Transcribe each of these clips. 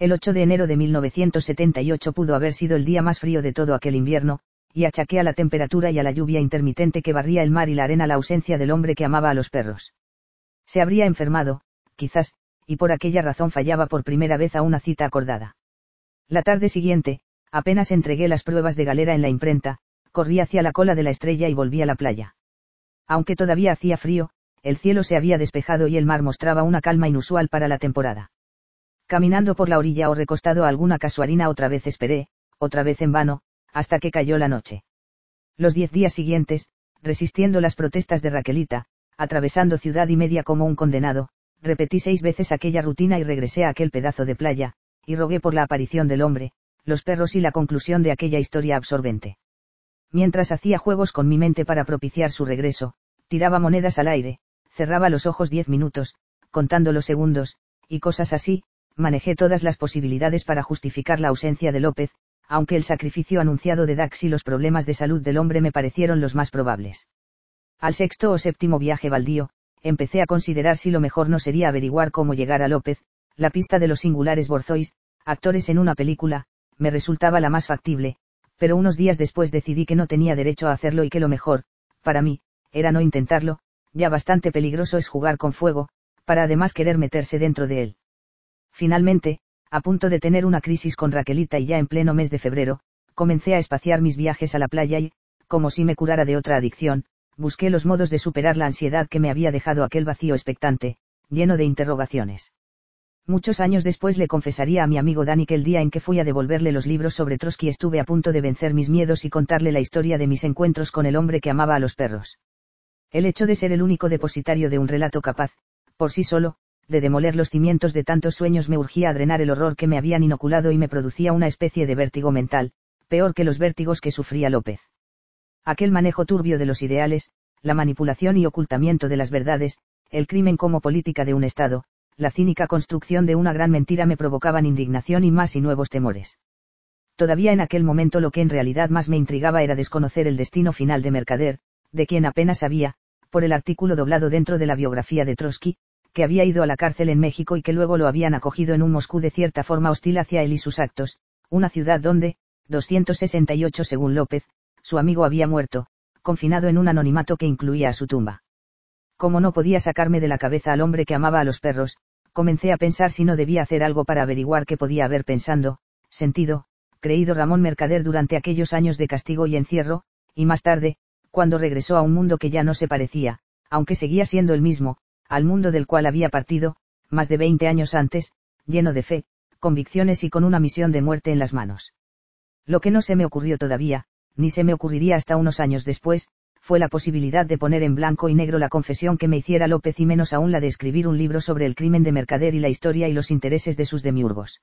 El 8 de enero de 1978 pudo haber sido el día más frío de todo aquel invierno, y achaqué a la temperatura y a la lluvia intermitente que barría el mar y la arena la ausencia del hombre que amaba a los perros. Se habría enfermado, quizás, y por aquella razón fallaba por primera vez a una cita acordada. La tarde siguiente, apenas entregué las pruebas de galera en la imprenta, corrí hacia la cola de la estrella y volví a la playa. Aunque todavía hacía frío, el cielo se había despejado y el mar mostraba una calma inusual para la temporada. Caminando por la orilla o recostado a alguna casuarina otra vez esperé, otra vez en vano, hasta que cayó la noche. Los diez días siguientes, resistiendo las protestas de Raquelita, atravesando ciudad y media como un condenado, repetí seis veces aquella rutina y regresé a aquel pedazo de playa, y rogué por la aparición del hombre, los perros y la conclusión de aquella historia absorbente. Mientras hacía juegos con mi mente para propiciar su regreso, tiraba monedas al aire, cerraba los ojos diez minutos, contando los segundos, y cosas así, manejé todas las posibilidades para justificar la ausencia de López, aunque el sacrificio anunciado de Dax y los problemas de salud del hombre me parecieron los más probables. Al sexto o séptimo viaje baldío, empecé a considerar si lo mejor no sería averiguar cómo llegar a López, la pista de los singulares Borzois, actores en una película, me resultaba la más factible, pero unos días después decidí que no tenía derecho a hacerlo y que lo mejor, para mí, era no intentarlo, ya bastante peligroso es jugar con fuego, para además querer meterse dentro de él. Finalmente, a punto de tener una crisis con Raquelita y ya en pleno mes de febrero, comencé a espaciar mis viajes a la playa y, como si me curara de otra adicción, busqué los modos de superar la ansiedad que me había dejado aquel vacío expectante, lleno de interrogaciones. Muchos años después le confesaría a mi amigo Dani que el día en que fui a devolverle los libros sobre Trotsky estuve a punto de vencer mis miedos y contarle la historia de mis encuentros con el hombre que amaba a los perros. El hecho de ser el único depositario de un relato capaz, por sí solo, de demoler los cimientos de tantos sueños me urgía a drenar el horror que me habían inoculado y me producía una especie de vértigo mental, peor que los vértigos que sufría López. Aquel manejo turbio de los ideales, la manipulación y ocultamiento de las verdades, el crimen como política de un Estado, la cínica construcción de una gran mentira me provocaban indignación y más y nuevos temores. Todavía en aquel momento lo que en realidad más me intrigaba era desconocer el destino final de Mercader, de quien apenas sabía, por el artículo doblado dentro de la biografía de Trotsky, que había ido a la cárcel en México y que luego lo habían acogido en un Moscú de cierta forma hostil hacia él y sus actos, una ciudad donde, 268 según López, su amigo había muerto, confinado en un anonimato que incluía a su tumba. Como no podía sacarme de la cabeza al hombre que amaba a los perros, comencé a pensar si no debía hacer algo para averiguar qué podía haber pensando, sentido, creído Ramón Mercader durante aquellos años de castigo y encierro, y más tarde, cuando regresó a un mundo que ya no se parecía, aunque seguía siendo el mismo, al mundo del cual había partido, más de 20 años antes, lleno de fe, convicciones y con una misión de muerte en las manos. Lo que no se me ocurrió todavía, ni se me ocurriría hasta unos años después, fue la posibilidad de poner en blanco y negro la confesión que me hiciera López y menos aún la de escribir un libro sobre el crimen de Mercader y la historia y los intereses de sus demiurgos.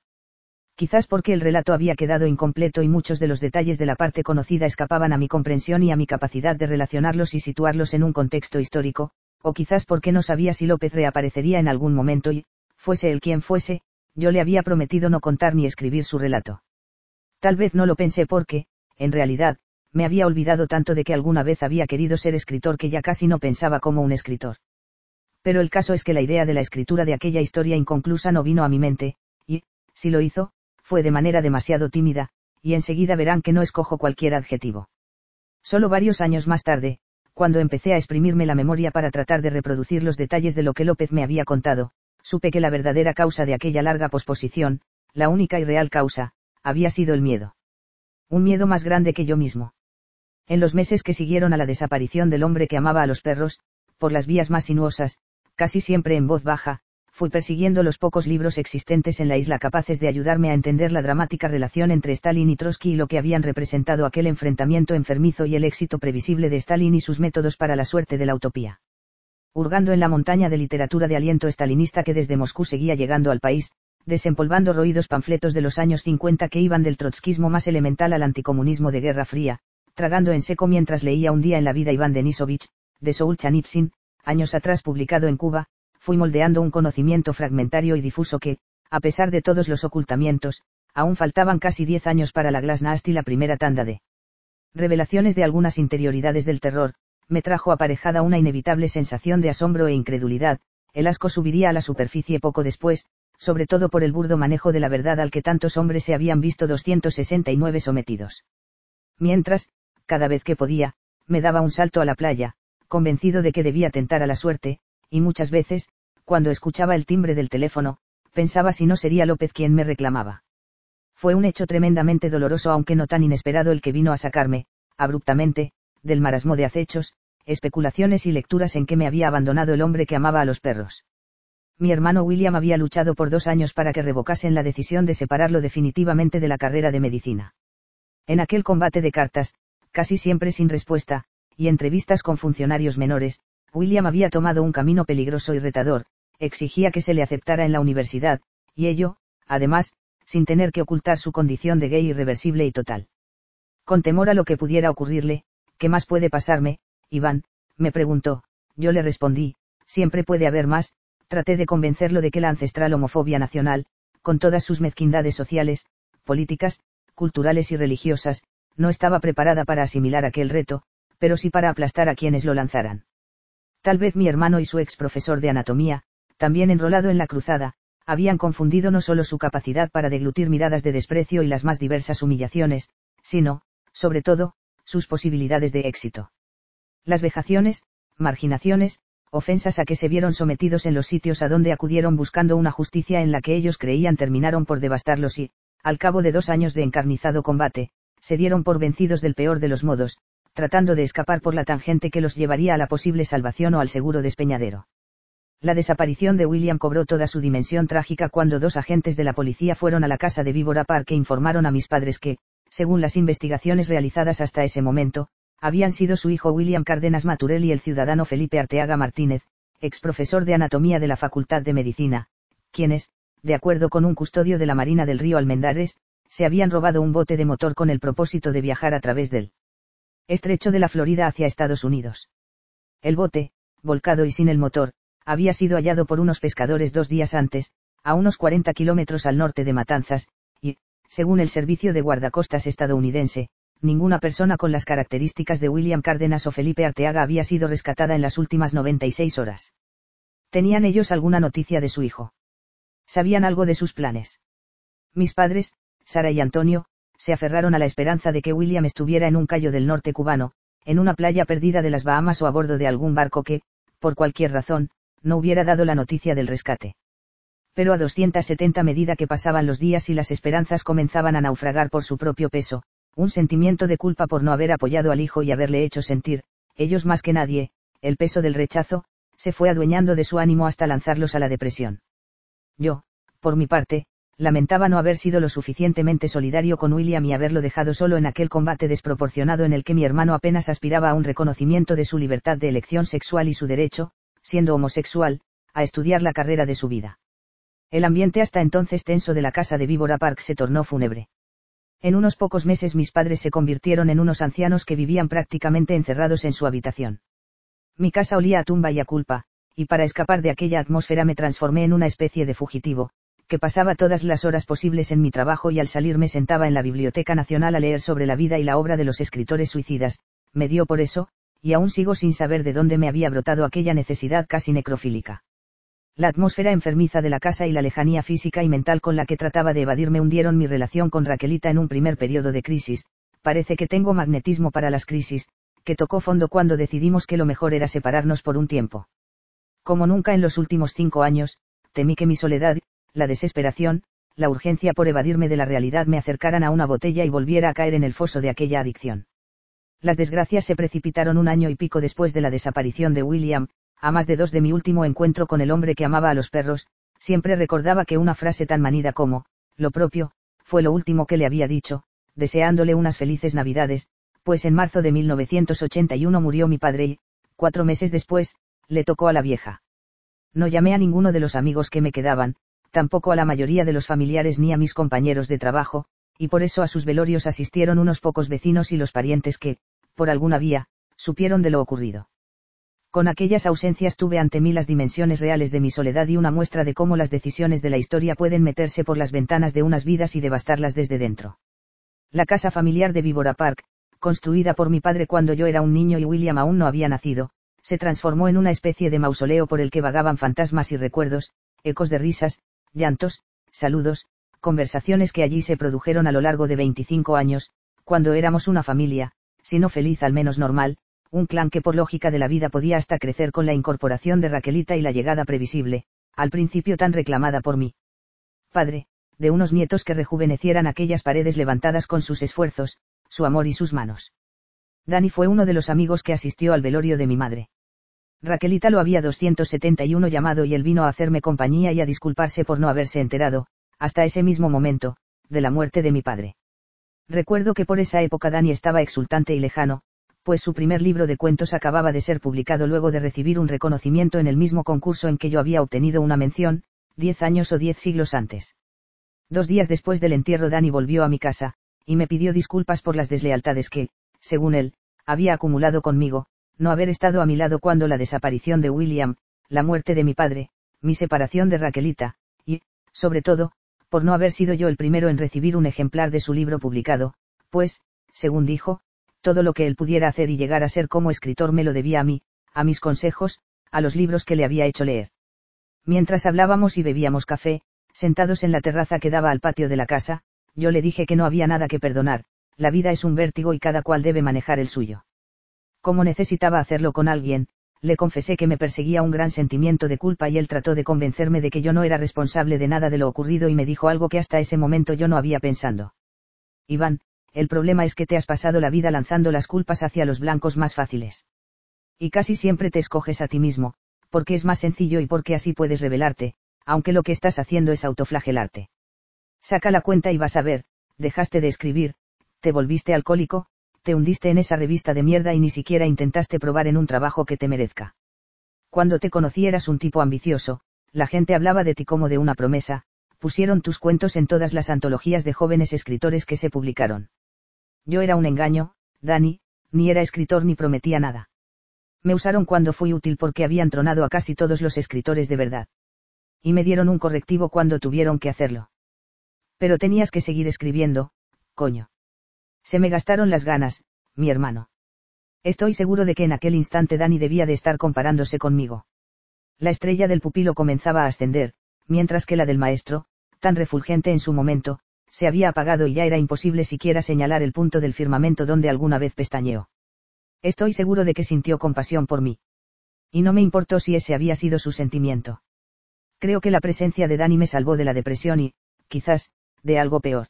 Quizás porque el relato había quedado incompleto y muchos de los detalles de la parte conocida escapaban a mi comprensión y a mi capacidad de relacionarlos y situarlos en un contexto histórico, o quizás porque no sabía si López reaparecería en algún momento y, fuese él quien fuese, yo le había prometido no contar ni escribir su relato. Tal vez no lo pensé porque, en realidad, me había olvidado tanto de que alguna vez había querido ser escritor que ya casi no pensaba como un escritor. Pero el caso es que la idea de la escritura de aquella historia inconclusa no vino a mi mente, y, si lo hizo, fue de manera demasiado tímida, y enseguida verán que no escojo cualquier adjetivo. Solo varios años más tarde, cuando empecé a exprimirme la memoria para tratar de reproducir los detalles de lo que López me había contado, supe que la verdadera causa de aquella larga posposición, la única y real causa, había sido el miedo. Un miedo más grande que yo mismo. En los meses que siguieron a la desaparición del hombre que amaba a los perros, por las vías más sinuosas, casi siempre en voz baja, fui persiguiendo los pocos libros existentes en la isla capaces de ayudarme a entender la dramática relación entre Stalin y Trotsky y lo que habían representado aquel enfrentamiento enfermizo y el éxito previsible de Stalin y sus métodos para la suerte de la utopía. Hurgando en la montaña de literatura de aliento stalinista que desde Moscú seguía llegando al país, desempolvando roídos panfletos de los años 50 que iban del trotskismo más elemental al anticomunismo de Guerra Fría, tragando en seco mientras leía un día en la vida Iván Denisovich, de Soul Chanitsin, años atrás publicado en Cuba, fui moldeando un conocimiento fragmentario y difuso que, a pesar de todos los ocultamientos, aún faltaban casi diez años para la Glasnost y la primera tanda de revelaciones de algunas interioridades del terror, me trajo aparejada una inevitable sensación de asombro e incredulidad, el asco subiría a la superficie poco después, sobre todo por el burdo manejo de la verdad al que tantos hombres se habían visto 269 sometidos. Mientras, cada vez que podía, me daba un salto a la playa, convencido de que debía tentar a la suerte, y muchas veces, cuando escuchaba el timbre del teléfono, pensaba si no sería López quien me reclamaba. Fue un hecho tremendamente doloroso aunque no tan inesperado el que vino a sacarme, abruptamente, del marasmo de acechos, especulaciones y lecturas en que me había abandonado el hombre que amaba a los perros. Mi hermano William había luchado por dos años para que revocasen la decisión de separarlo definitivamente de la carrera de medicina. En aquel combate de cartas, casi siempre sin respuesta, y entrevistas con funcionarios menores, William había tomado un camino peligroso y retador, exigía que se le aceptara en la universidad, y ello, además, sin tener que ocultar su condición de gay irreversible y total. Con temor a lo que pudiera ocurrirle, ¿qué más puede pasarme, Iván? me preguntó, yo le respondí, siempre puede haber más, traté de convencerlo de que la ancestral homofobia nacional, con todas sus mezquindades sociales, políticas, culturales y religiosas, no estaba preparada para asimilar aquel reto, pero sí para aplastar a quienes lo lanzaran. Tal vez mi hermano y su ex profesor de anatomía, también enrolado en la cruzada, habían confundido no solo su capacidad para deglutir miradas de desprecio y las más diversas humillaciones, sino, sobre todo, sus posibilidades de éxito. Las vejaciones, marginaciones, ofensas a que se vieron sometidos en los sitios a donde acudieron buscando una justicia en la que ellos creían terminaron por devastarlos y, al cabo de dos años de encarnizado combate, se dieron por vencidos del peor de los modos, tratando de escapar por la tangente que los llevaría a la posible salvación o al seguro despeñadero. La desaparición de William cobró toda su dimensión trágica cuando dos agentes de la policía fueron a la casa de Víbora Park e informaron a mis padres que, según las investigaciones realizadas hasta ese momento, habían sido su hijo William Cárdenas Maturel y el ciudadano Felipe Arteaga Martínez, ex profesor de anatomía de la Facultad de Medicina, quienes, de acuerdo con un custodio de la Marina del Río Almendares, se habían robado un bote de motor con el propósito de viajar a través del estrecho de la Florida hacia Estados Unidos. El bote, volcado y sin el motor, había sido hallado por unos pescadores dos días antes, a unos 40 kilómetros al norte de Matanzas, y, según el Servicio de Guardacostas estadounidense, ninguna persona con las características de William Cárdenas o Felipe Arteaga había sido rescatada en las últimas 96 horas. ¿Tenían ellos alguna noticia de su hijo? ¿Sabían algo de sus planes? Mis padres, Sara y Antonio, se aferraron a la esperanza de que William estuviera en un callo del norte cubano, en una playa perdida de las Bahamas o a bordo de algún barco que, por cualquier razón, no hubiera dado la noticia del rescate. Pero a 270 medida que pasaban los días y las esperanzas comenzaban a naufragar por su propio peso, un sentimiento de culpa por no haber apoyado al hijo y haberle hecho sentir, ellos más que nadie, el peso del rechazo, se fue adueñando de su ánimo hasta lanzarlos a la depresión. Yo, por mi parte, lamentaba no haber sido lo suficientemente solidario con William y haberlo dejado solo en aquel combate desproporcionado en el que mi hermano apenas aspiraba a un reconocimiento de su libertad de elección sexual y su derecho, siendo homosexual, a estudiar la carrera de su vida. El ambiente hasta entonces tenso de la casa de Víbora Park se tornó fúnebre. En unos pocos meses mis padres se convirtieron en unos ancianos que vivían prácticamente encerrados en su habitación. Mi casa olía a tumba y a culpa, y para escapar de aquella atmósfera me transformé en una especie de fugitivo, que pasaba todas las horas posibles en mi trabajo y al salir me sentaba en la Biblioteca Nacional a leer sobre la vida y la obra de los escritores suicidas, me dio por eso, y aún sigo sin saber de dónde me había brotado aquella necesidad casi necrofílica. La atmósfera enfermiza de la casa y la lejanía física y mental con la que trataba de evadirme hundieron mi relación con Raquelita en un primer periodo de crisis, parece que tengo magnetismo para las crisis, que tocó fondo cuando decidimos que lo mejor era separarnos por un tiempo. Como nunca en los últimos cinco años, temí que mi soledad, la desesperación, la urgencia por evadirme de la realidad me acercaran a una botella y volviera a caer en el foso de aquella adicción. Las desgracias se precipitaron un año y pico después de la desaparición de William, a más de dos de mi último encuentro con el hombre que amaba a los perros, siempre recordaba que una frase tan manida como, lo propio, fue lo último que le había dicho, deseándole unas felices navidades, pues en marzo de 1981 murió mi padre y, cuatro meses después, le tocó a la vieja. No llamé a ninguno de los amigos que me quedaban, tampoco a la mayoría de los familiares ni a mis compañeros de trabajo, y por eso a sus velorios asistieron unos pocos vecinos y los parientes que, por alguna vía, supieron de lo ocurrido. Con aquellas ausencias tuve ante mí las dimensiones reales de mi soledad y una muestra de cómo las decisiones de la historia pueden meterse por las ventanas de unas vidas y devastarlas desde dentro. La casa familiar de Víbora Park, construida por mi padre cuando yo era un niño y William aún no había nacido, se transformó en una especie de mausoleo por el que vagaban fantasmas y recuerdos, ecos de risas, llantos, saludos, conversaciones que allí se produjeron a lo largo de 25 años, cuando éramos una familia, si no feliz al menos normal, un clan que por lógica de la vida podía hasta crecer con la incorporación de Raquelita y la llegada previsible, al principio tan reclamada por mí. Padre, de unos nietos que rejuvenecieran aquellas paredes levantadas con sus esfuerzos, su amor y sus manos. Dani fue uno de los amigos que asistió al velorio de mi madre. Raquelita lo había 271 llamado y él vino a hacerme compañía y a disculparse por no haberse enterado, hasta ese mismo momento, de la muerte de mi padre. Recuerdo que por esa época Dani estaba exultante y lejano, pues su primer libro de cuentos acababa de ser publicado luego de recibir un reconocimiento en el mismo concurso en que yo había obtenido una mención, diez años o diez siglos antes. Dos días después del entierro Dani volvió a mi casa, y me pidió disculpas por las deslealtades que, según él, había acumulado conmigo, no haber estado a mi lado cuando la desaparición de William, la muerte de mi padre, mi separación de Raquelita, y, sobre todo, por no haber sido yo el primero en recibir un ejemplar de su libro publicado, pues, según dijo, todo lo que él pudiera hacer y llegar a ser como escritor me lo debía a mí, a mis consejos, a los libros que le había hecho leer. Mientras hablábamos y bebíamos café, sentados en la terraza que daba al patio de la casa, yo le dije que no había nada que perdonar, la vida es un vértigo y cada cual debe manejar el suyo. Como necesitaba hacerlo con alguien, le confesé que me perseguía un gran sentimiento de culpa y él trató de convencerme de que yo no era responsable de nada de lo ocurrido y me dijo algo que hasta ese momento yo no había pensado. Iván, el problema es que te has pasado la vida lanzando las culpas hacia los blancos más fáciles. Y casi siempre te escoges a ti mismo, porque es más sencillo y porque así puedes revelarte, aunque lo que estás haciendo es autoflagelarte. Saca la cuenta y vas a ver, dejaste de escribir, te volviste alcohólico, te hundiste en esa revista de mierda y ni siquiera intentaste probar en un trabajo que te merezca. Cuando te conocí eras un tipo ambicioso, la gente hablaba de ti como de una promesa, pusieron tus cuentos en todas las antologías de jóvenes escritores que se publicaron. Yo era un engaño, Dani, ni era escritor ni prometía nada. Me usaron cuando fui útil porque habían tronado a casi todos los escritores de verdad. Y me dieron un correctivo cuando tuvieron que hacerlo. Pero tenías que seguir escribiendo, coño. Se me gastaron las ganas, mi hermano. Estoy seguro de que en aquel instante Dani debía de estar comparándose conmigo. La estrella del pupilo comenzaba a ascender, mientras que la del maestro, tan refulgente en su momento, se había apagado y ya era imposible siquiera señalar el punto del firmamento donde alguna vez pestañeó. Estoy seguro de que sintió compasión por mí. Y no me importó si ese había sido su sentimiento. Creo que la presencia de Dani me salvó de la depresión y, quizás, de algo peor.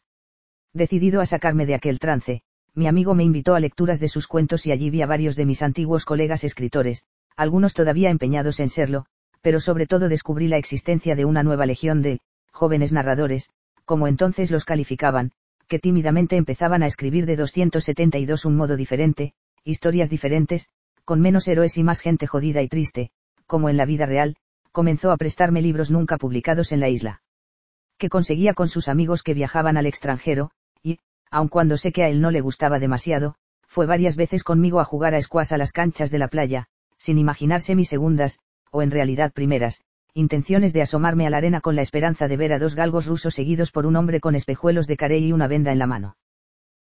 Decidido a sacarme de aquel trance, mi amigo me invitó a lecturas de sus cuentos y allí vi a varios de mis antiguos colegas escritores, algunos todavía empeñados en serlo, pero sobre todo descubrí la existencia de una nueva legión de, jóvenes narradores, como entonces los calificaban, que tímidamente empezaban a escribir de 272 un modo diferente, historias diferentes, con menos héroes y más gente jodida y triste, como en la vida real, comenzó a prestarme libros nunca publicados en la isla. Que conseguía con sus amigos que viajaban al extranjero, aun cuando sé que a él no le gustaba demasiado, fue varias veces conmigo a jugar a escuas a las canchas de la playa, sin imaginarse mis segundas, o en realidad primeras, intenciones de asomarme a la arena con la esperanza de ver a dos galgos rusos seguidos por un hombre con espejuelos de carey y una venda en la mano.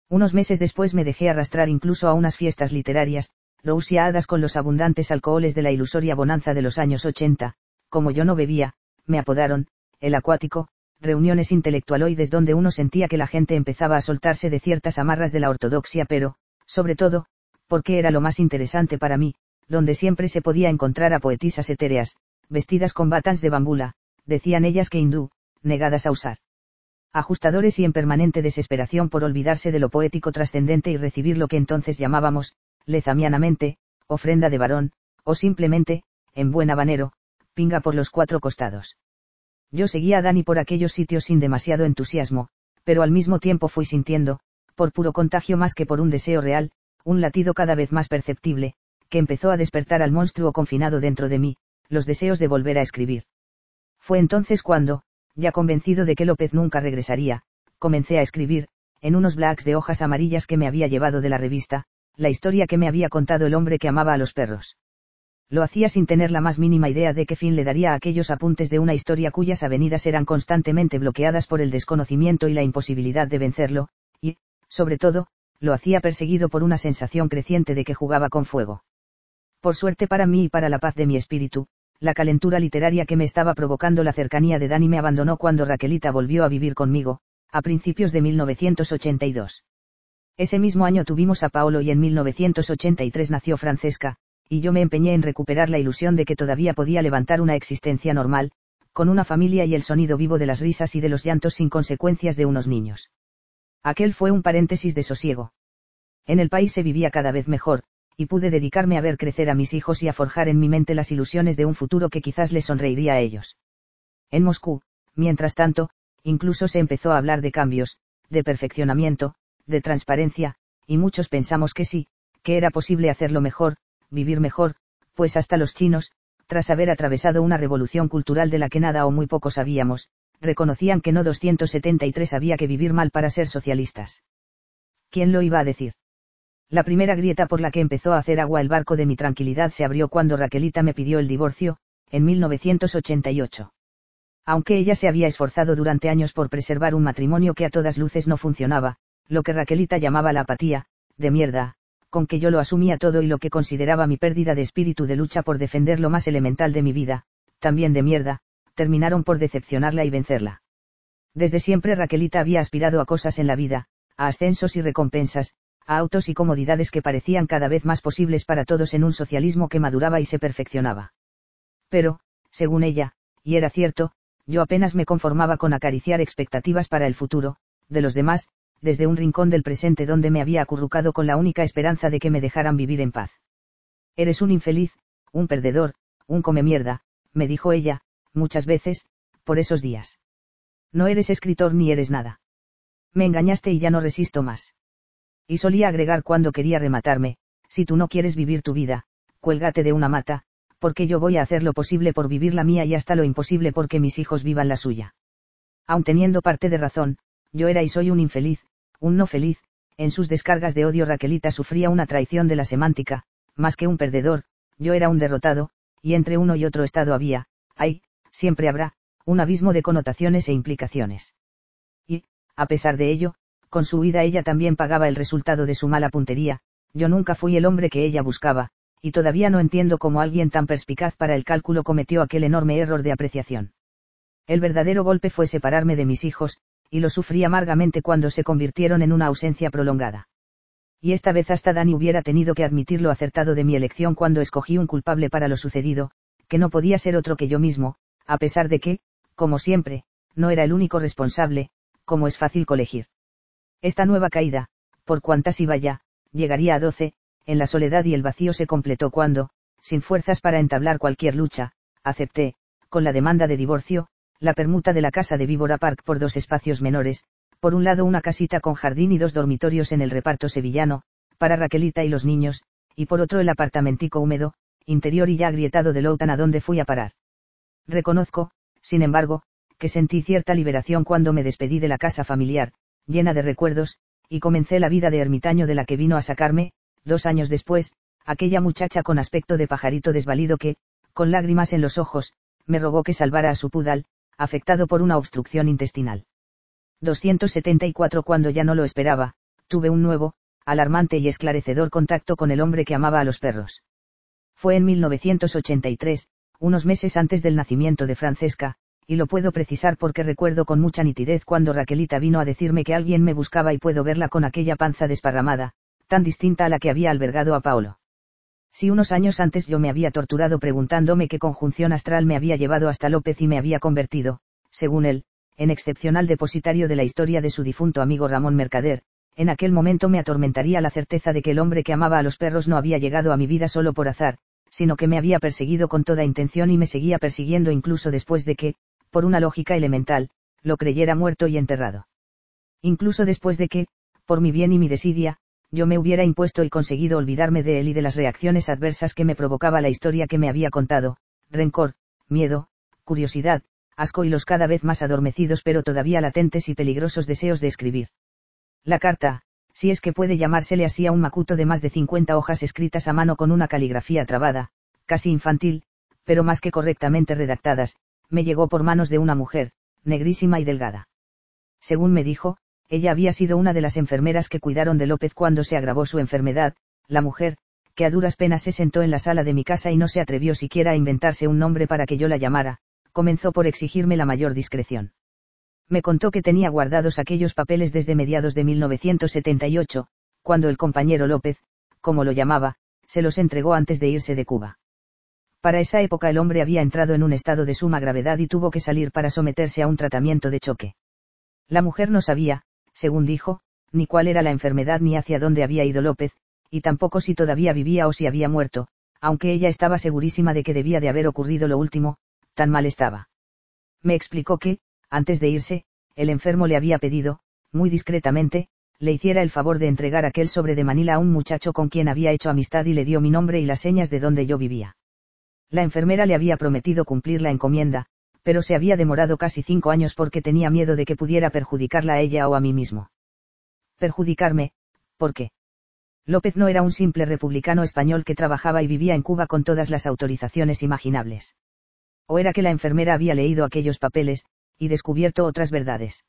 Unos meses después me dejé arrastrar incluso a unas fiestas literarias, rousiadas con los abundantes alcoholes de la ilusoria bonanza de los años 80, como yo no bebía, me apodaron, el acuático, reuniones intelectualoides donde uno sentía que la gente empezaba a soltarse de ciertas amarras de la ortodoxia, pero, sobre todo, porque era lo más interesante para mí, donde siempre se podía encontrar a poetisas etéreas, vestidas con batans de bambula, decían ellas que hindú, negadas a usar. Ajustadores y en permanente desesperación por olvidarse de lo poético trascendente y recibir lo que entonces llamábamos, lezamianamente, ofrenda de varón, o simplemente, en buen habanero, pinga por los cuatro costados. Yo seguía a Dani por aquellos sitios sin demasiado entusiasmo, pero al mismo tiempo fui sintiendo, por puro contagio más que por un deseo real, un latido cada vez más perceptible, que empezó a despertar al monstruo confinado dentro de mí, los deseos de volver a escribir. Fue entonces cuando, ya convencido de que López nunca regresaría, comencé a escribir, en unos blacks de hojas amarillas que me había llevado de la revista, la historia que me había contado el hombre que amaba a los perros. Lo hacía sin tener la más mínima idea de qué fin le daría a aquellos apuntes de una historia cuyas avenidas eran constantemente bloqueadas por el desconocimiento y la imposibilidad de vencerlo, y, sobre todo, lo hacía perseguido por una sensación creciente de que jugaba con fuego. Por suerte para mí y para la paz de mi espíritu, La calentura literaria que me estaba provocando la cercanía de Dani me abandonó cuando Raquelita volvió a vivir conmigo, a principios de 1982. Ese mismo año tuvimos a Paolo y en 1983 nació Francesca, y yo me empeñé en recuperar la ilusión de que todavía podía levantar una existencia normal, con una familia y el sonido vivo de las risas y de los llantos sin consecuencias de unos niños. Aquel fue un paréntesis de sosiego. En el país se vivía cada vez mejor, y pude dedicarme a ver crecer a mis hijos y a forjar en mi mente las ilusiones de un futuro que quizás les sonreiría a ellos. En Moscú, mientras tanto, incluso se empezó a hablar de cambios, de perfeccionamiento, de transparencia, y muchos pensamos que sí, que era posible hacerlo mejor, vivir mejor, pues hasta los chinos, tras haber atravesado una revolución cultural de la que nada o muy poco sabíamos, reconocían que no 273 había que vivir mal para ser socialistas. ¿Quién lo iba a decir? La primera grieta por la que empezó a hacer agua el barco de mi tranquilidad se abrió cuando Raquelita me pidió el divorcio, en 1988. Aunque ella se había esforzado durante años por preservar un matrimonio que a todas luces no funcionaba, lo que Raquelita llamaba la apatía, de mierda, con que yo lo asumía todo y lo que consideraba mi pérdida de espíritu de lucha por defender lo más elemental de mi vida, también de mierda, terminaron por decepcionarla y vencerla. Desde siempre Raquelita había aspirado a cosas en la vida, a ascensos y recompensas, a autos y comodidades que parecían cada vez más posibles para todos en un socialismo que maduraba y se perfeccionaba. Pero, según ella, y era cierto, yo apenas me conformaba con acariciar expectativas para el futuro, de los demás, desde un rincón del presente donde me había acurrucado con la única esperanza de que me dejaran vivir en paz. Eres un infeliz, un perdedor, un come mierda, me dijo ella, muchas veces, por esos días. No eres escritor ni eres nada. Me engañaste y ya no resisto más. Y solía agregar cuando quería rematarme, si tú no quieres vivir tu vida, cuélgate de una mata, porque yo voy a hacer lo posible por vivir la mía y hasta lo imposible porque mis hijos vivan la suya. Aun teniendo parte de razón, yo era y soy un infeliz, un no feliz, en sus descargas de odio Raquelita sufría una traición de la semántica, más que un perdedor, yo era un derrotado, y entre uno y otro estado había, hay, siempre habrá, un abismo de connotaciones e implicaciones. Y, a pesar de ello, con su huida ella también pagaba el resultado de su mala puntería, yo nunca fui el hombre que ella buscaba, y todavía no entiendo cómo alguien tan perspicaz para el cálculo cometió aquel enorme error de apreciación. El verdadero golpe fue separarme de mis hijos, y lo sufrí amargamente cuando se convirtieron en una ausencia prolongada. Y esta vez hasta Dani hubiera tenido que admitir lo acertado de mi elección cuando escogí un culpable para lo sucedido, que no podía ser otro que yo mismo, a pesar de que, como siempre, no era el único responsable, como es fácil colegir. Esta nueva caída, por cuantas iba ya, llegaría a doce, en la soledad y el vacío se completó cuando, sin fuerzas para entablar cualquier lucha, acepté, con la demanda de divorcio, la permuta de la casa de Víbora Park por dos espacios menores, por un lado una casita con jardín y dos dormitorios en el reparto sevillano, para Raquelita y los niños, y por otro el apartamentico húmedo, interior y ya agrietado de Loutan a donde fui a parar. Reconozco, sin embargo, que sentí cierta liberación cuando me despedí de la casa familiar, llena de recuerdos, y comencé la vida de ermitaño de la que vino a sacarme, dos años después, aquella muchacha con aspecto de pajarito desvalido que, con lágrimas en los ojos, me rogó que salvara a su pudal, afectado por una obstrucción intestinal. 274 Cuando ya no lo esperaba, tuve un nuevo, alarmante y esclarecedor contacto con el hombre que amaba a los perros. Fue en 1983, unos meses antes del nacimiento de Francesca, y lo puedo precisar porque recuerdo con mucha nitidez cuando Raquelita vino a decirme que alguien me buscaba y puedo verla con aquella panza desparramada, tan distinta a la que había albergado a Paolo. Si unos años antes yo me había torturado preguntándome qué conjunción astral me había llevado hasta López y me había convertido, según él, en excepcional depositario de la historia de su difunto amigo Ramón Mercader, en aquel momento me atormentaría la certeza de que el hombre que amaba a los perros no había llegado a mi vida solo por azar, sino que me había perseguido con toda intención y me seguía persiguiendo incluso después de que, por una lógica elemental, lo creyera muerto y enterrado. Incluso después de que, por mi bien y mi desidia, yo me hubiera impuesto y conseguido olvidarme de él y de las reacciones adversas que me provocaba la historia que me había contado, rencor, miedo, curiosidad, asco y los cada vez más adormecidos pero todavía latentes y peligrosos deseos de escribir. La carta, si es que puede llamársele así a un macuto de más de 50 hojas escritas a mano con una caligrafía trabada, casi infantil, pero más que correctamente redactadas, me llegó por manos de una mujer, negrísima y delgada. Según me dijo, ella había sido una de las enfermeras que cuidaron de López cuando se agravó su enfermedad, la mujer, que a duras penas se sentó en la sala de mi casa y no se atrevió siquiera a inventarse un nombre para que yo la llamara, comenzó por exigirme la mayor discreción. Me contó que tenía guardados aquellos papeles desde mediados de 1978, cuando el compañero López, como lo llamaba, se los entregó antes de irse de Cuba. Para esa época el hombre había entrado en un estado de suma gravedad y tuvo que salir para someterse a un tratamiento de choque. La mujer no sabía, según dijo, ni cuál era la enfermedad ni hacia dónde había ido López, y tampoco si todavía vivía o si había muerto, aunque ella estaba segurísima de que debía de haber ocurrido lo último, tan mal estaba. Me explicó que, antes de irse, el enfermo le había pedido, muy discretamente, le hiciera el favor de entregar aquel sobre de Manila a un muchacho con quien había hecho amistad y le dio mi nombre y las señas de donde yo vivía. La enfermera le había prometido cumplir la encomienda, pero se había demorado casi cinco años porque tenía miedo de que pudiera perjudicarla a ella o a mí mismo. Perjudicarme, ¿por qué? López no era un simple republicano español que trabajaba y vivía en Cuba con todas las autorizaciones imaginables. O era que la enfermera había leído aquellos papeles, y descubierto otras verdades.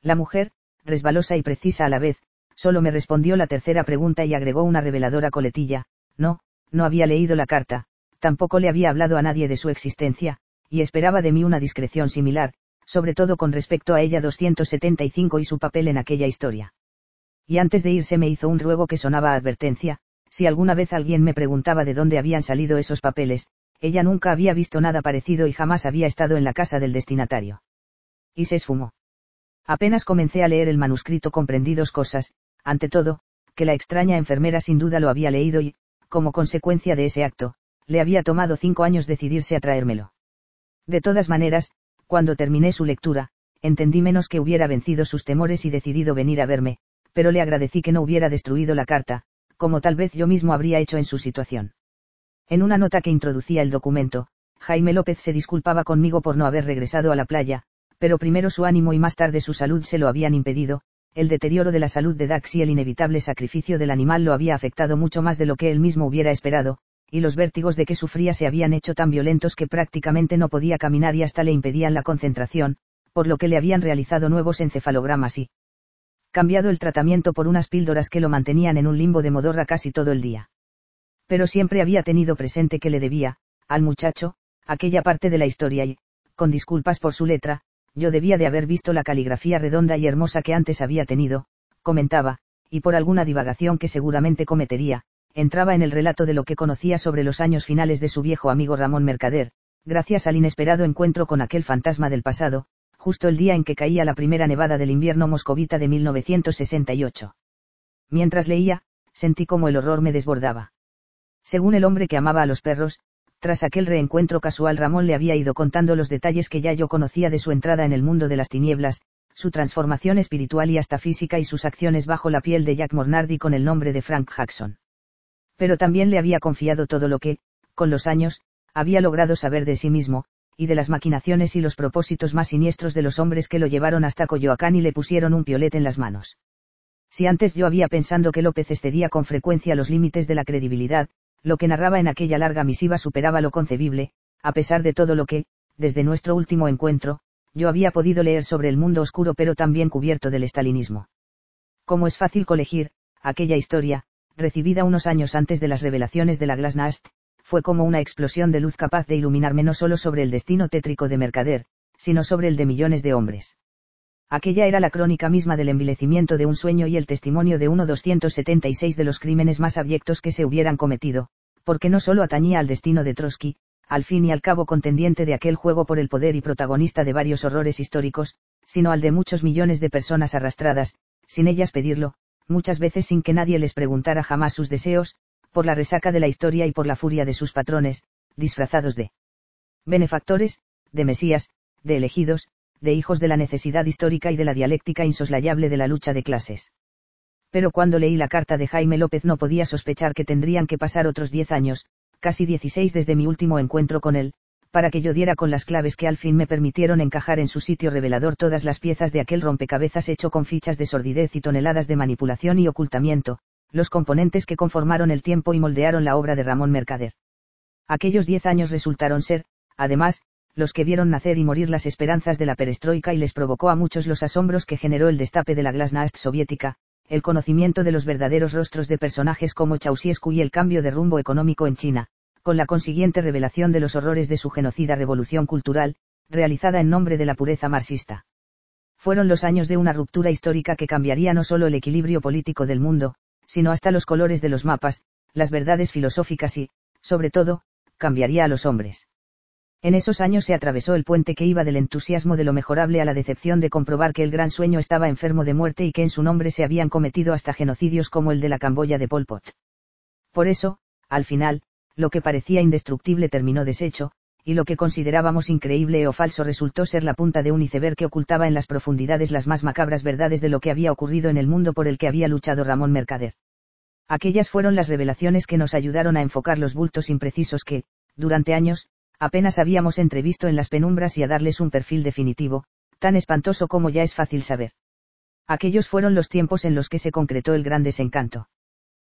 La mujer, resbalosa y precisa a la vez, solo me respondió la tercera pregunta y agregó una reveladora coletilla, no, no había leído la carta, tampoco le había hablado a nadie de su existencia, y esperaba de mí una discreción similar, sobre todo con respecto a ella 275 y su papel en aquella historia y antes de irse me hizo un ruego que sonaba advertencia, si alguna vez alguien me preguntaba de dónde habían salido esos papeles, ella nunca había visto nada parecido y jamás había estado en la casa del destinatario. Y se esfumó. Apenas comencé a leer el manuscrito comprendí dos cosas, ante todo, que la extraña enfermera sin duda lo había leído y, como consecuencia de ese acto, le había tomado cinco años decidirse a traérmelo. De todas maneras, cuando terminé su lectura, entendí menos que hubiera vencido sus temores y decidido venir a verme, pero le agradecí que no hubiera destruido la carta, como tal vez yo mismo habría hecho en su situación. En una nota que introducía el documento, Jaime López se disculpaba conmigo por no haber regresado a la playa, pero primero su ánimo y más tarde su salud se lo habían impedido, el deterioro de la salud de Dax y el inevitable sacrificio del animal lo había afectado mucho más de lo que él mismo hubiera esperado, y los vértigos de que sufría se habían hecho tan violentos que prácticamente no podía caminar y hasta le impedían la concentración, por lo que le habían realizado nuevos encefalogramas y, cambiado el tratamiento por unas píldoras que lo mantenían en un limbo de modorra casi todo el día. Pero siempre había tenido presente que le debía, al muchacho, aquella parte de la historia y, con disculpas por su letra, yo debía de haber visto la caligrafía redonda y hermosa que antes había tenido, comentaba, y por alguna divagación que seguramente cometería, entraba en el relato de lo que conocía sobre los años finales de su viejo amigo Ramón Mercader, gracias al inesperado encuentro con aquel fantasma del pasado, justo el día en que caía la primera nevada del invierno moscovita de 1968. Mientras leía, sentí como el horror me desbordaba. Según el hombre que amaba a los perros, tras aquel reencuentro casual Ramón le había ido contando los detalles que ya yo conocía de su entrada en el mundo de las tinieblas, su transformación espiritual y hasta física y sus acciones bajo la piel de Jack Mornardi con el nombre de Frank Jackson. Pero también le había confiado todo lo que, con los años, había logrado saber de sí mismo, y de las maquinaciones y los propósitos más siniestros de los hombres que lo llevaron hasta Coyoacán y le pusieron un piolet en las manos. Si antes yo había pensado que López excedía con frecuencia los límites de la credibilidad, lo que narraba en aquella larga misiva superaba lo concebible, a pesar de todo lo que, desde nuestro último encuentro, yo había podido leer sobre el mundo oscuro pero también cubierto del estalinismo. Como es fácil colegir, aquella historia, recibida unos años antes de las revelaciones de la Glasnost, fue como una explosión de luz capaz de iluminarme no solo sobre el destino tétrico de Mercader, sino sobre el de millones de hombres. Aquella era la crónica misma del envilecimiento de un sueño y el testimonio de uno 276 de los crímenes más abyectos que se hubieran cometido, porque no solo atañía al destino de Trotsky, al fin y al cabo contendiente de aquel juego por el poder y protagonista de varios horrores históricos, sino al de muchos millones de personas arrastradas, sin ellas pedirlo, muchas veces sin que nadie les preguntara jamás sus deseos, por la resaca de la historia y por la furia de sus patrones, disfrazados de benefactores, de mesías, de elegidos, de hijos de la necesidad histórica y de la dialéctica insoslayable de la lucha de clases. Pero cuando leí la carta de Jaime López no podía sospechar que tendrían que pasar otros diez años, casi dieciséis desde mi último encuentro con él, para que yo diera con las claves que al fin me permitieron encajar en su sitio revelador todas las piezas de aquel rompecabezas hecho con fichas de sordidez y toneladas de manipulación y ocultamiento, los componentes que conformaron el tiempo y moldearon la obra de Ramón Mercader. Aquellos diez años resultaron ser, además, los que vieron nacer y morir las esperanzas de la perestroika y les provocó a muchos los asombros que generó el destape de la glasnost soviética, el conocimiento de los verdaderos rostros de personajes como Ceausescu y el cambio de rumbo económico en China, con la consiguiente revelación de los horrores de su genocida revolución cultural, realizada en nombre de la pureza marxista. Fueron los años de una ruptura histórica que cambiaría no solo el equilibrio político del mundo, sino hasta los colores de los mapas, las verdades filosóficas y, sobre todo, cambiaría a los hombres. En esos años se atravesó el puente que iba del entusiasmo de lo mejorable a la decepción de comprobar que el gran sueño estaba enfermo de muerte y que en su nombre se habían cometido hasta genocidios como el de la Camboya de Pol Pot. Por eso, al final, lo que parecía indestructible terminó deshecho, y lo que considerábamos increíble o falso resultó ser la punta de un iceberg que ocultaba en las profundidades las más macabras verdades de lo que había ocurrido en el mundo por el que había luchado Ramón Mercader. Aquellas fueron las revelaciones que nos ayudaron a enfocar los bultos imprecisos que, durante años, apenas habíamos entrevisto en las penumbras y a darles un perfil definitivo, tan espantoso como ya es fácil saber. Aquellos fueron los tiempos en los que se concretó el gran desencanto.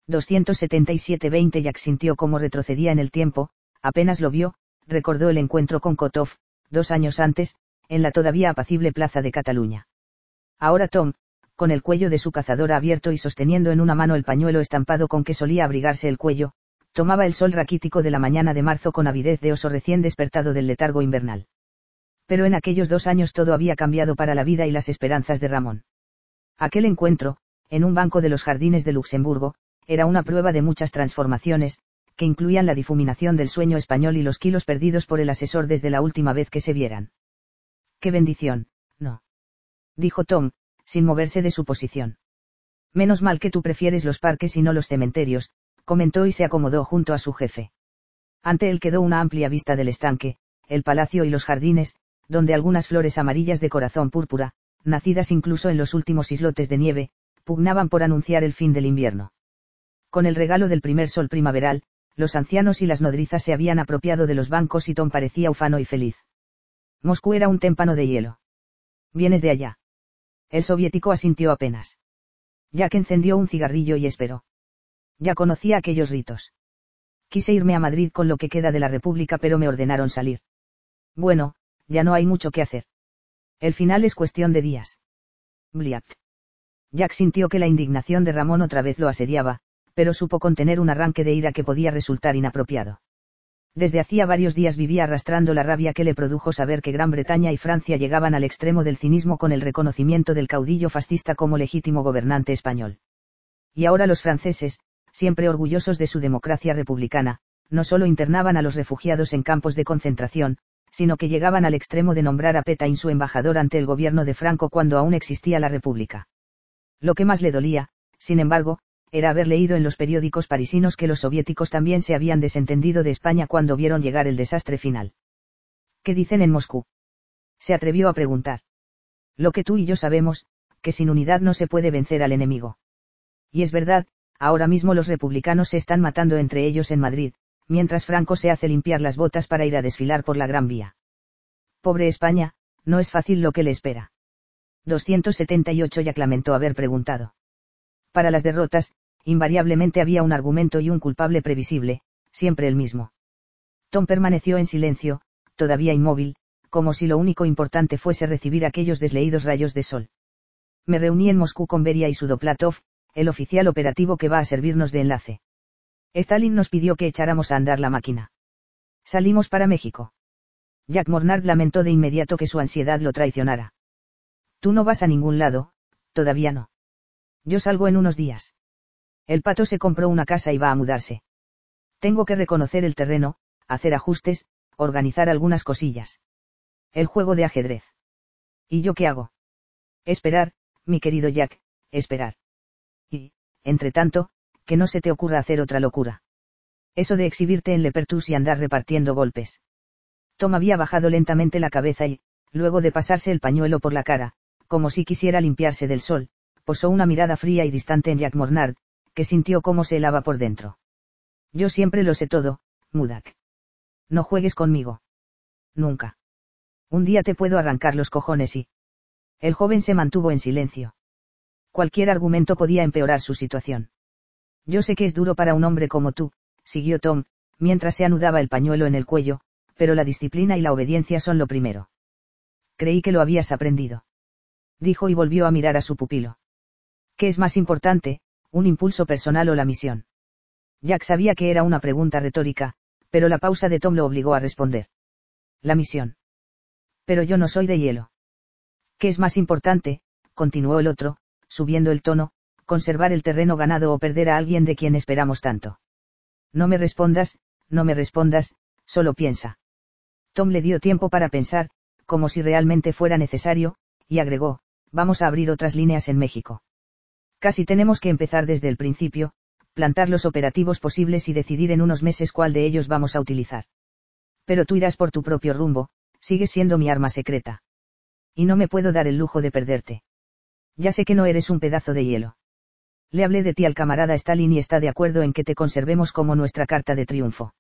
277-20 Jack sintió cómo retrocedía en el tiempo, apenas lo vio, recordó el encuentro con Kotov, dos años antes, en la todavía apacible plaza de Cataluña. Ahora Tom, con el cuello de su cazadora abierto y sosteniendo en una mano el pañuelo estampado con que solía abrigarse el cuello, tomaba el sol raquítico de la mañana de marzo con avidez de oso recién despertado del letargo invernal. Pero en aquellos dos años todo había cambiado para la vida y las esperanzas de Ramón. Aquel encuentro, en un banco de los jardines de Luxemburgo, era una prueba de muchas transformaciones, que incluían la difuminación del sueño español y los kilos perdidos por el asesor desde la última vez que se vieran. ¡Qué bendición! No. Dijo Tom, sin moverse de su posición. Menos mal que tú prefieres los parques y no los cementerios, comentó y se acomodó junto a su jefe. Ante él quedó una amplia vista del estanque, el palacio y los jardines, donde algunas flores amarillas de corazón púrpura, nacidas incluso en los últimos islotes de nieve, pugnaban por anunciar el fin del invierno. Con el regalo del primer sol primaveral, los ancianos y las nodrizas se habían apropiado de los bancos y Tom parecía ufano y feliz. Moscú era un témpano de hielo. Vienes de allá. El soviético asintió apenas. Jack encendió un cigarrillo y esperó. Ya conocía aquellos ritos. Quise irme a Madrid con lo que queda de la República pero me ordenaron salir. Bueno, ya no hay mucho que hacer. El final es cuestión de días. Bliat. Jack sintió que la indignación de Ramón otra vez lo asediaba, pero supo contener un arranque de ira que podía resultar inapropiado. Desde hacía varios días vivía arrastrando la rabia que le produjo saber que Gran Bretaña y Francia llegaban al extremo del cinismo con el reconocimiento del caudillo fascista como legítimo gobernante español. Y ahora los franceses, siempre orgullosos de su democracia republicana, no solo internaban a los refugiados en campos de concentración, sino que llegaban al extremo de nombrar a Petain su embajador ante el gobierno de Franco cuando aún existía la República. Lo que más le dolía, sin embargo, era haber leído en los periódicos parisinos que los soviéticos también se habían desentendido de España cuando vieron llegar el desastre final. ¿Qué dicen en Moscú? Se atrevió a preguntar. Lo que tú y yo sabemos, que sin unidad no se puede vencer al enemigo. Y es verdad, ahora mismo los republicanos se están matando entre ellos en Madrid, mientras Franco se hace limpiar las botas para ir a desfilar por la Gran Vía. Pobre España, no es fácil lo que le espera. 278 ya lamentó haber preguntado. Para las derrotas, invariablemente había un argumento y un culpable previsible, siempre el mismo. Tom permaneció en silencio, todavía inmóvil, como si lo único importante fuese recibir aquellos desleídos rayos de sol. Me reuní en Moscú con Beria y Sudoplatov, el oficial operativo que va a servirnos de enlace. Stalin nos pidió que echáramos a andar la máquina. Salimos para México. Jack Mornard lamentó de inmediato que su ansiedad lo traicionara. Tú no vas a ningún lado, todavía no. Yo salgo en unos días. El pato se compró una casa y va a mudarse. Tengo que reconocer el terreno, hacer ajustes, organizar algunas cosillas. El juego de ajedrez. ¿Y yo qué hago? Esperar, mi querido Jack, esperar. Y, entre tanto, que no se te ocurra hacer otra locura. Eso de exhibirte en Lepertus y andar repartiendo golpes. Tom había bajado lentamente la cabeza y, luego de pasarse el pañuelo por la cara, como si quisiera limpiarse del sol, posó una mirada fría y distante en Jack Mornard, que sintió cómo se helaba por dentro. Yo siempre lo sé todo, Mudak. No juegues conmigo. Nunca. Un día te puedo arrancar los cojones y... El joven se mantuvo en silencio. Cualquier argumento podía empeorar su situación. Yo sé que es duro para un hombre como tú, siguió Tom, mientras se anudaba el pañuelo en el cuello, pero la disciplina y la obediencia son lo primero. Creí que lo habías aprendido. Dijo y volvió a mirar a su pupilo. ¿Qué es más importante, un impulso personal o la misión? Jack sabía que era una pregunta retórica, pero la pausa de Tom lo obligó a responder. La misión. Pero yo no soy de hielo. ¿Qué es más importante? continuó el otro, subiendo el tono, conservar el terreno ganado o perder a alguien de quien esperamos tanto. No me respondas, no me respondas, solo piensa. Tom le dio tiempo para pensar, como si realmente fuera necesario, y agregó, vamos a abrir otras líneas en México. Casi tenemos que empezar desde el principio, plantar los operativos posibles y decidir en unos meses cuál de ellos vamos a utilizar. Pero tú irás por tu propio rumbo, sigues siendo mi arma secreta. Y no me puedo dar el lujo de perderte. Ya sé que no eres un pedazo de hielo. Le hablé de ti al camarada Stalin y está de acuerdo en que te conservemos como nuestra carta de triunfo.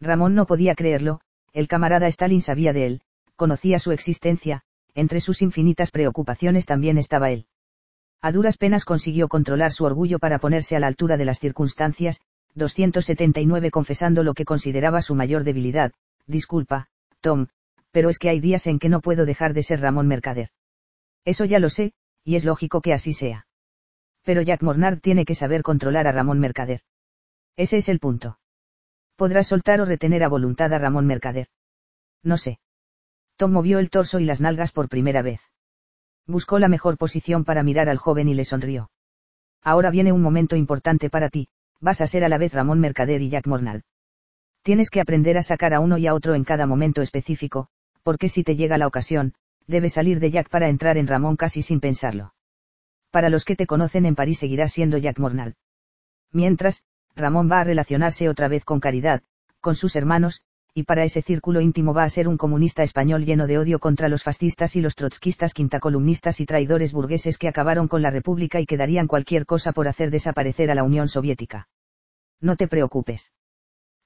Ramón no podía creerlo, el camarada Stalin sabía de él, conocía su existencia, entre sus infinitas preocupaciones también estaba él. A duras penas consiguió controlar su orgullo para ponerse a la altura de las circunstancias, 279 confesando lo que consideraba su mayor debilidad, disculpa, Tom, pero es que hay días en que no puedo dejar de ser Ramón Mercader. Eso ya lo sé, y es lógico que así sea. Pero Jack Mornard tiene que saber controlar a Ramón Mercader. Ese es el punto. Podrás soltar o retener a voluntad a Ramón Mercader. No sé. Tom movió el torso y las nalgas por primera vez. Buscó la mejor posición para mirar al joven y le sonrió. Ahora viene un momento importante para ti, vas a ser a la vez Ramón Mercader y Jack Mornal. Tienes que aprender a sacar a uno y a otro en cada momento específico, porque si te llega la ocasión, debes salir de Jack para entrar en Ramón casi sin pensarlo. Para los que te conocen en París seguirás siendo Jack Mornal. Mientras, Ramón va a relacionarse otra vez con Caridad, con sus hermanos, y para ese círculo íntimo va a ser un comunista español lleno de odio contra los fascistas y los trotskistas quintacolumnistas y traidores burgueses que acabaron con la República y que darían cualquier cosa por hacer desaparecer a la Unión Soviética. No te preocupes.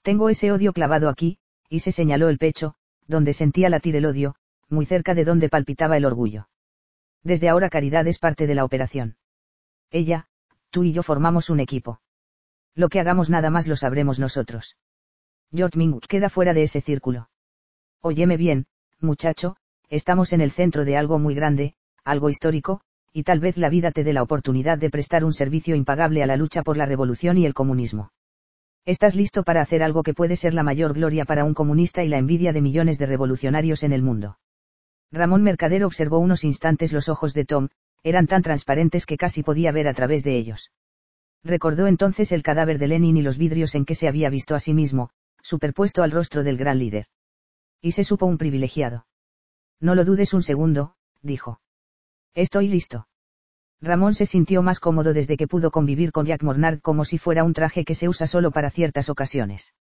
Tengo ese odio clavado aquí, y se señaló el pecho, donde sentía latir el odio, muy cerca de donde palpitaba el orgullo. Desde ahora Caridad es parte de la operación. Ella, tú y yo formamos un equipo. Lo que hagamos nada más lo sabremos nosotros. George Mingut queda fuera de ese círculo. Óyeme bien, muchacho, estamos en el centro de algo muy grande, algo histórico, y tal vez la vida te dé la oportunidad de prestar un servicio impagable a la lucha por la revolución y el comunismo. Estás listo para hacer algo que puede ser la mayor gloria para un comunista y la envidia de millones de revolucionarios en el mundo. Ramón Mercader observó unos instantes los ojos de Tom, eran tan transparentes que casi podía ver a través de ellos. Recordó entonces el cadáver de Lenin y los vidrios en que se había visto a sí mismo, superpuesto al rostro del gran líder. Y se supo un privilegiado. No lo dudes un segundo, dijo. Estoy listo. Ramón se sintió más cómodo desde que pudo convivir con Jack Mornard como si fuera un traje que se usa solo para ciertas ocasiones.